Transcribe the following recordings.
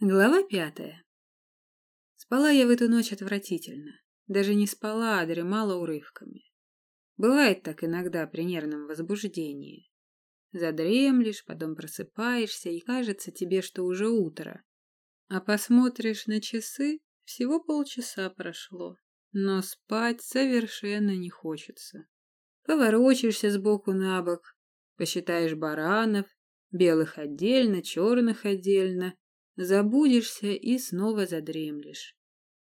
Глава пятая. Спала я в эту ночь отвратительно. Даже не спала, а дремала урывками. Бывает так иногда при нервном возбуждении. Задремлешь, потом просыпаешься, и кажется тебе, что уже утро. А посмотришь на часы, всего полчаса прошло. Но спать совершенно не хочется. Поворочишься сбоку на бок, посчитаешь баранов, белых отдельно, черных отдельно, забудешься и снова задремлешь.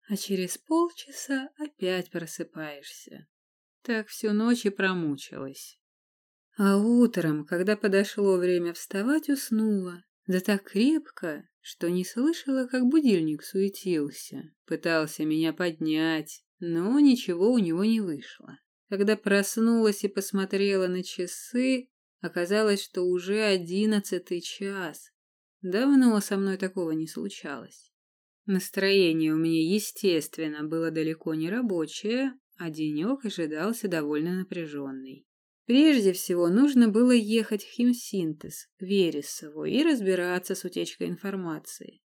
А через полчаса опять просыпаешься. Так всю ночь и промучилась. А утром, когда подошло время вставать, уснула. Да так крепко, что не слышала, как будильник суетился. Пытался меня поднять, но ничего у него не вышло. Когда проснулась и посмотрела на часы, оказалось, что уже одиннадцатый час. Давно со мной такого не случалось. Настроение у меня, естественно, было далеко не рабочее, а денек ожидался довольно напряженный. Прежде всего, нужно было ехать в химсинтез, к Вересову, и разбираться с утечкой информации.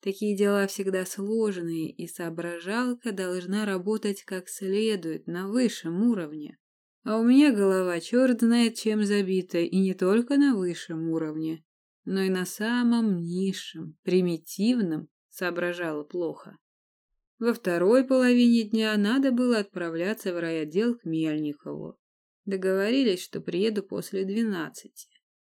Такие дела всегда сложные, и соображалка должна работать как следует, на высшем уровне. А у меня голова черт знает чем забита, и не только на высшем уровне, но и на самом низшем, примитивном, соображала плохо. Во второй половине дня надо было отправляться в райотдел к Мельникову. Договорились, что приеду после двенадцати.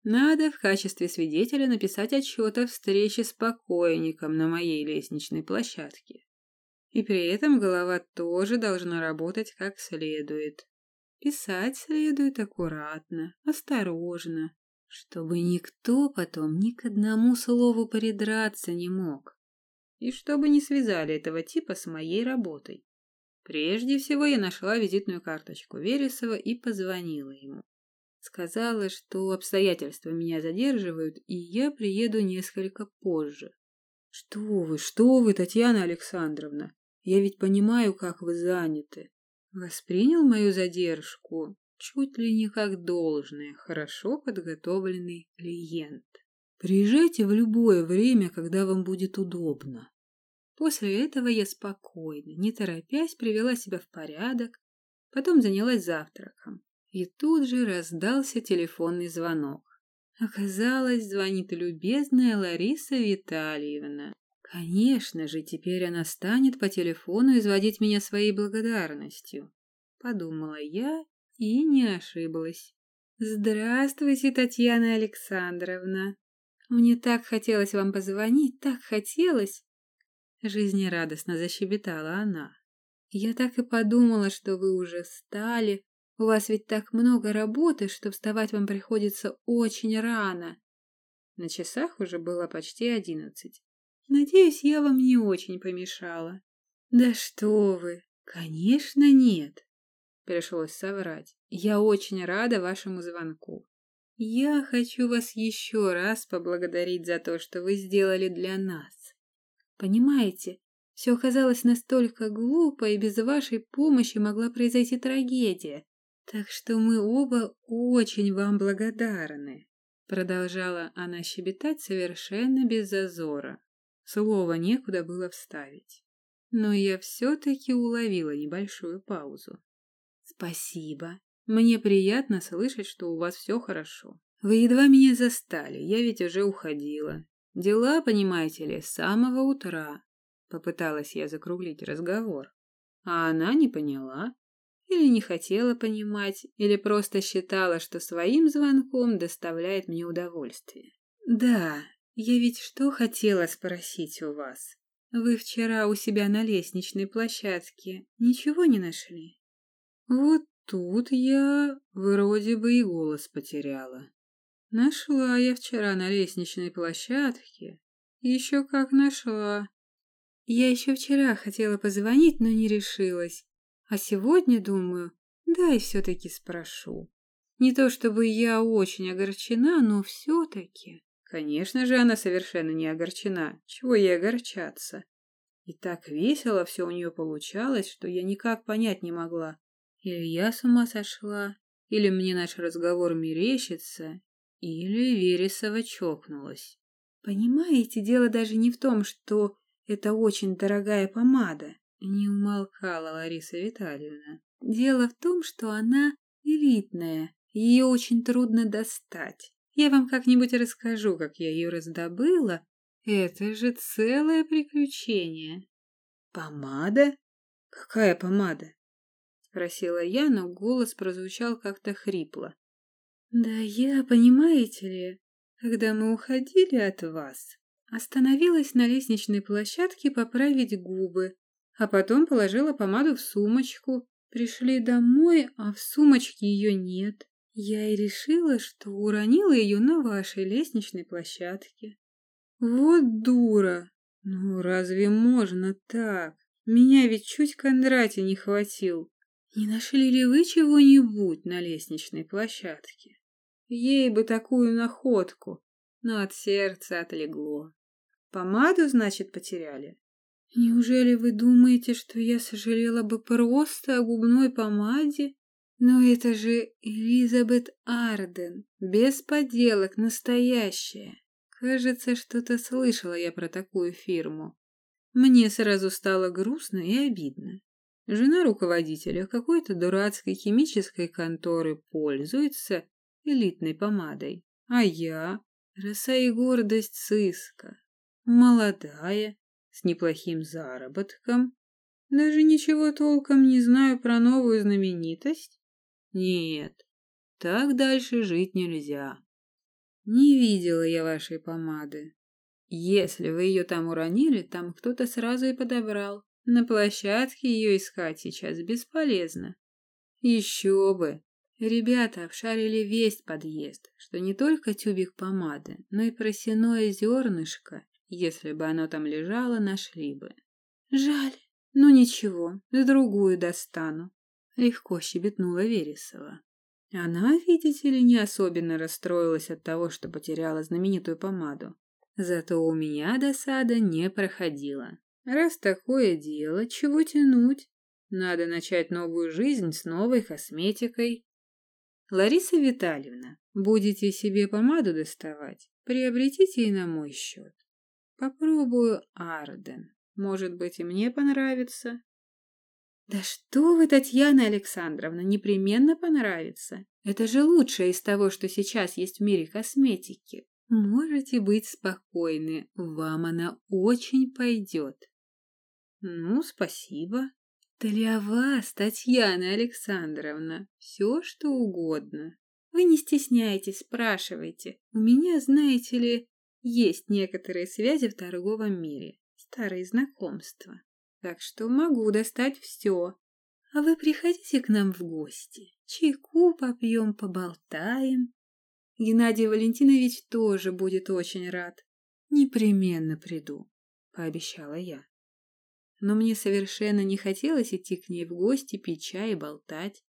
Надо в качестве свидетеля написать отчет о встрече с покойником на моей лестничной площадке. И при этом голова тоже должна работать как следует. Писать следует аккуратно, осторожно, чтобы никто потом ни к одному слову придраться не мог. И чтобы не связали этого типа с моей работой. Прежде всего я нашла визитную карточку Вересова и позвонила ему. Сказала, что обстоятельства меня задерживают, и я приеду несколько позже. Что вы, что вы, Татьяна Александровна? Я ведь понимаю, как вы заняты. Воспринял мою задержку чуть ли не как должное, хорошо подготовленный клиент. Приезжайте в любое время, когда вам будет удобно. После этого я спокойно, не торопясь, привела себя в порядок, потом занялась завтраком. И тут же раздался телефонный звонок. Оказалось, звонит любезная Лариса Витальевна. Конечно же, теперь она станет по телефону изводить меня своей благодарностью. Подумала я и не ошиблась. «Здравствуйте, Татьяна Александровна. Мне так хотелось вам позвонить, так хотелось!» Жизнерадостно защебетала она. «Я так и подумала, что вы уже встали. У вас ведь так много работы, что вставать вам приходится очень рано». На часах уже было почти одиннадцать. «Надеюсь, я вам не очень помешала». «Да что вы! Конечно, нет!» Пришлось соврать. Я очень рада вашему звонку. Я хочу вас еще раз поблагодарить за то, что вы сделали для нас. Понимаете, все оказалось настолько глупо, и без вашей помощи могла произойти трагедия. Так что мы оба очень вам благодарны. Продолжала она щебетать совершенно без зазора. Слова некуда было вставить. Но я все-таки уловила небольшую паузу. Спасибо. Мне приятно слышать, что у вас все хорошо. Вы едва меня застали, я ведь уже уходила. Дела, понимаете ли, с самого утра. Попыталась я закруглить разговор. А она не поняла. Или не хотела понимать, или просто считала, что своим звонком доставляет мне удовольствие. Да, я ведь что хотела спросить у вас? Вы вчера у себя на лестничной площадке ничего не нашли? Вот тут я вроде бы и голос потеряла. Нашла я вчера на лестничной площадке. Еще как нашла. Я еще вчера хотела позвонить, но не решилась. А сегодня думаю, да и все-таки спрошу. Не то чтобы я очень огорчена, но все-таки. Конечно же, она совершенно не огорчена. Чего ей огорчаться? И так весело все у нее получалось, что я никак понять не могла, или я с ума сошла, или мне наш разговор мерещится, или Вересова чокнулась. Понимаете, дело даже не в том, что это очень дорогая помада, не умолкала Лариса Витальевна. Дело в том, что она элитная, ее очень трудно достать. Я вам как-нибудь расскажу, как я ее раздобыла. Это же целое приключение. Помада? Какая помада? Спросила я, но голос прозвучал как-то хрипло. Да я, понимаете ли, когда мы уходили от вас, остановилась на лестничной площадке поправить губы, а потом положила помаду в сумочку. Пришли домой, а в сумочке ее нет. Я и решила, что уронила ее на вашей лестничной площадке. Вот дура! Ну, разве можно так? Меня ведь чуть Кондратий не хватил. Не нашли ли вы чего-нибудь на лестничной площадке? Ей бы такую находку, но от сердца отлегло. Помаду, значит, потеряли? Неужели вы думаете, что я сожалела бы просто о губной помаде? Но это же Элизабет Арден, без поделок, настоящая. Кажется, что-то слышала я про такую фирму. Мне сразу стало грустно и обидно. Жена руководителя какой-то дурацкой химической конторы пользуется элитной помадой, а я — роса и гордость сыска, молодая, с неплохим заработком, даже ничего толком не знаю про новую знаменитость, нет, так дальше жить нельзя. Не видела я вашей помады. Если вы ее там уронили, там кто-то сразу и подобрал. На площадке ее искать сейчас бесполезно. Еще бы. Ребята обшарили весь подъезд, что не только тюбик помады, но и просяное зернышко, если бы оно там лежало, нашли бы. Жаль. Ну ничего, другую достану. Легко щебетнула Вересова. Она, видите ли, не особенно расстроилась от того, что потеряла знаменитую помаду. Зато у меня досада не проходила. Раз такое дело, чего тянуть? Надо начать новую жизнь с новой косметикой. Лариса Витальевна, будете себе помаду доставать, приобретите и на мой счет. Попробую Арден. Может быть, и мне понравится. Да что вы, Татьяна Александровна, непременно понравится. Это же лучшее из того, что сейчас есть в мире косметики. Можете быть спокойны, вам она очень пойдет. Ну, спасибо. Для вас, Татьяна Александровна, все что угодно. Вы не стесняйтесь, спрашивайте. У меня, знаете ли, есть некоторые связи в торговом мире, старые знакомства так что могу достать все. А вы приходите к нам в гости, чайку попьем, поболтаем. Геннадий Валентинович тоже будет очень рад. Непременно приду, пообещала я. Но мне совершенно не хотелось идти к ней в гости, пить чай и болтать.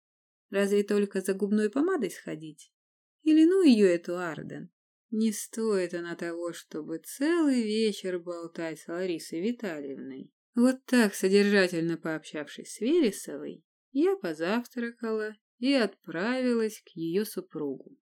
Разве только за губной помадой сходить? Или ну ее эту Арден? Не стоит она того, чтобы целый вечер болтать с Ларисой Витальевной. Вот так, содержательно пообщавшись с Вересовой, я позавтракала и отправилась к ее супругу.